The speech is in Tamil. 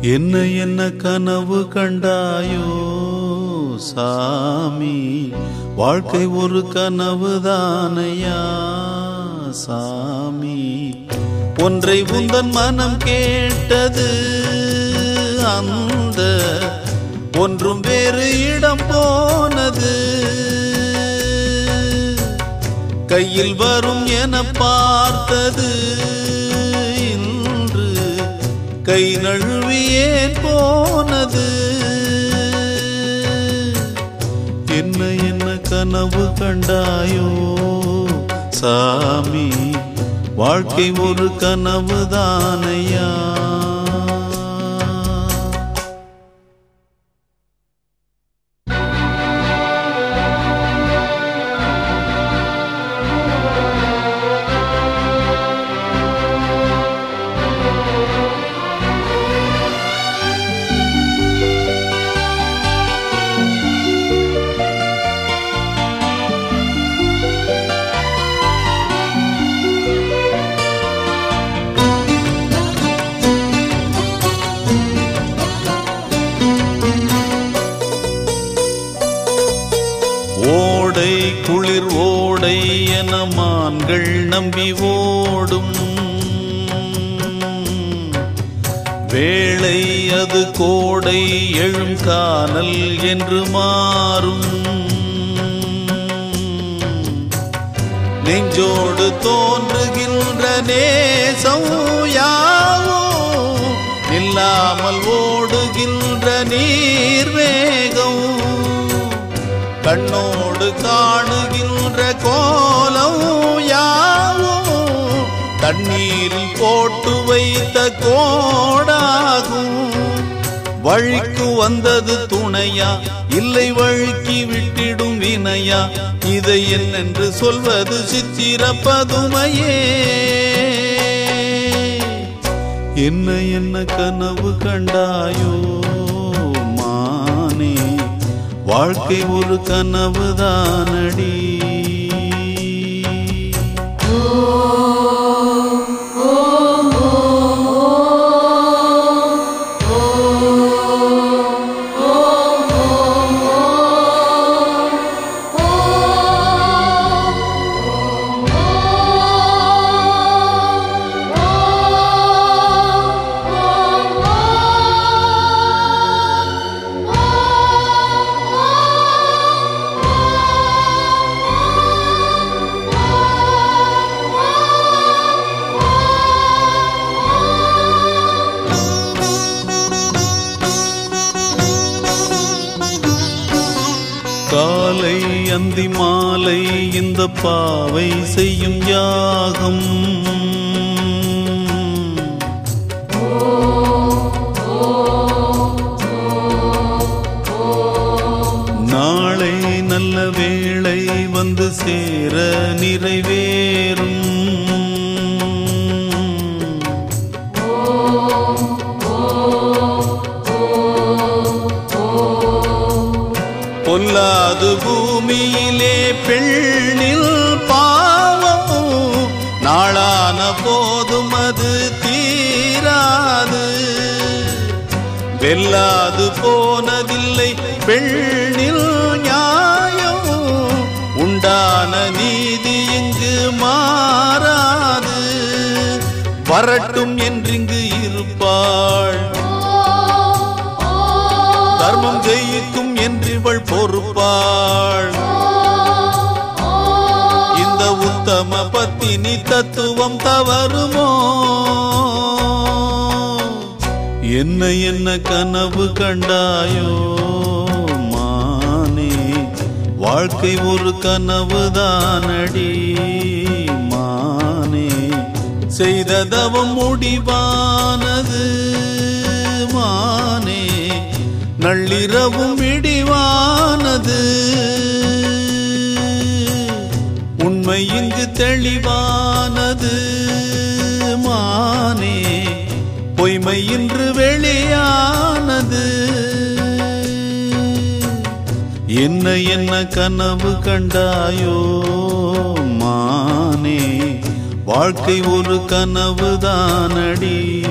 என்ன என்ன கனவு கண்டாயோ சாமி? வாழ்க்கை ஒரு கனவு தானையா சாமி? ஒன்றை உந்தன் மனம் கேட்டது அந்த ஒன்றும் வேறு இடம் போனது. கையில் வரும் என பார்த்தது கை நழுவியே போனது. என்ன என்ன கனவு கண்டாயோ? சாமி வாழ்க்கை ஒரு கனவு தானையா மான்கள் நம்பி ஓடும். வேளை அது கோடை எழும் காணல் என்று மாறும். நெஞ்சோடு தோன்றுகின்ற நேசம் யாவோ? நில்லாமல் ஓடுகின்ற நீர்வேகம் கண்ணோடு காணுகின்ற கோலம் தண்ணீரில் போட்டு வைத்த கோடாகும். வழிக்கு வந்தது துணையா? இல்லை வழுக்கி விட்டிடும் வினையா? இதை என்னென்று சொல்வது சித்திர பதுமையே. என்ன என்ன கனவு கண்டாயோ மானே. வாழ்க்கை ஒரு கனவு தானடி காலை அந்தி மாலை இந்த பாவை செய்யும் யாகம். நாளை நல்ல வேளை வந்து சேர நிறைவேறும். பொல்லாது பூமியிலே பெண்ணில் பாவம். நாளான போதும் அது தீராது. வெல்லாது போனதில்லை பெண்ணில் நியாயம். உண்டான நீதி இங்கு மாறாது. வரட்டும் என்றிங்கு தர்மம் ஜெயிக்கும் என்று இவள் பொறுப்பாள். இந்த உத்தம பத்தினி தத்துவம் தவறுமோ? என்ன என்ன கனவு கண்டாயோ? மானே வாழ்க்கை ஒரு கனவு தானடி. மானே செய்த தவம் முடிவானது. நள்ளிரவும் இடிவானது. உண்மை இங்கு தெளிவானது. மானே பொய்மை இன்று வெளியானது. என்ன என்ன கனவு கண்டாயோ மானே வாழ்க்கை ஒரு கனவு தானடி